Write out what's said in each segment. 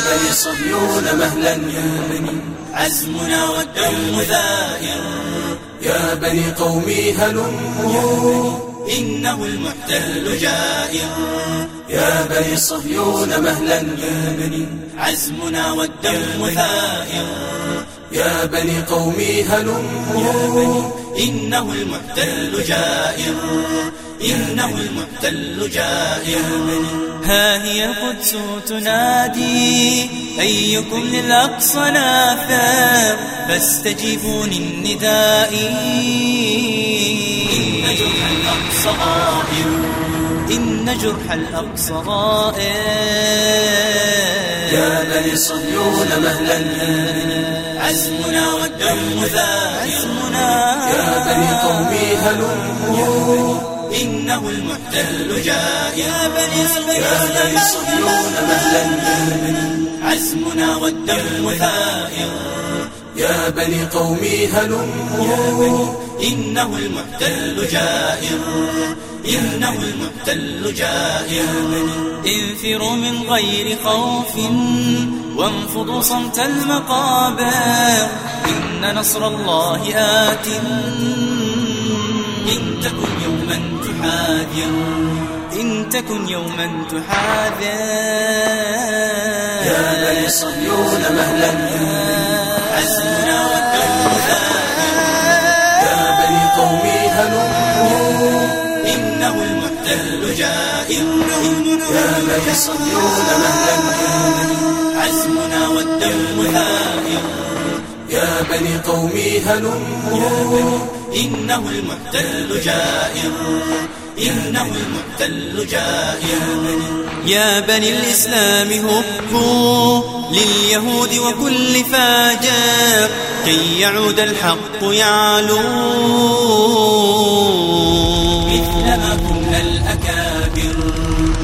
بني صهيون مهلا يا بني. عزمنا والدم ثائر يا بني قومي هلموا. إنه المحتل جائر يا بني صهيون مهلا يا بني. عزمنا والدم ثائر يا بني قومي هلموا. إنه المحتل جائر إنه المحتل جائر ها هي القدس تنادي أيكم للأقصى نافر فاستجيبوا للنداء. إن جرح الأقصى غائر إن جرح الأقصى غائر يا بني صهيون مهلا. عزمنا والدم عزمنا. يا بني قومي هلموا إنه المحتل جاء. يا بني يا بني صهيون مهلا بني عزمنا والدم ثائر. يا بني قومي هلموا. إنه المحتل جائر. إنه المحتل جائر. انفروا من غير خوف وانفضوا صمت المقابر. إن نصر الله آت. إن تكن تحاذر إن تكن يوما تحاذر يا بني صهيون مهلا. عزمنا ثائر يا بني قومي هلموا إنه المحتل جائر. يا بني صهيون مهلا. عزمنا والدم ثائر يا بني قومي هلموا إنه المحتل جائر. إنه المحتل جائر يا بني الإسلام هبوا لليهود وكل فاجر كي يعود الحق يعلو. مثلما كنا الأكابر.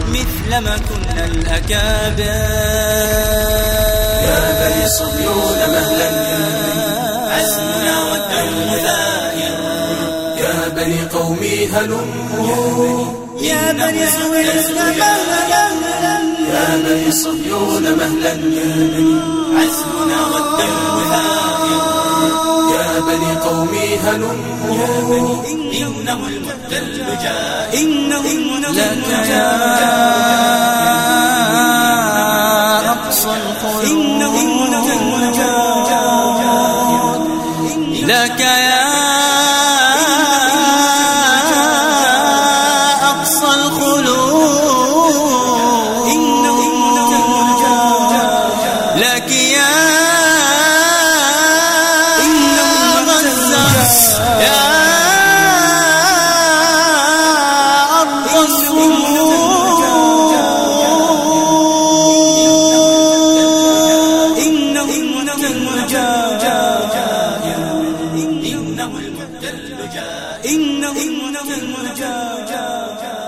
مثلما كنا الأكابر. يا بني بني قومي هلموا. يا بني صهيون يا بني صهيون مهلا يا بني عزمنا ثائر يا بني قومي هلموا. إنه المحتل جاء. إنه لك يا أقصى الخلود لك يا إنه المحتل جاء إنه المحتل جاء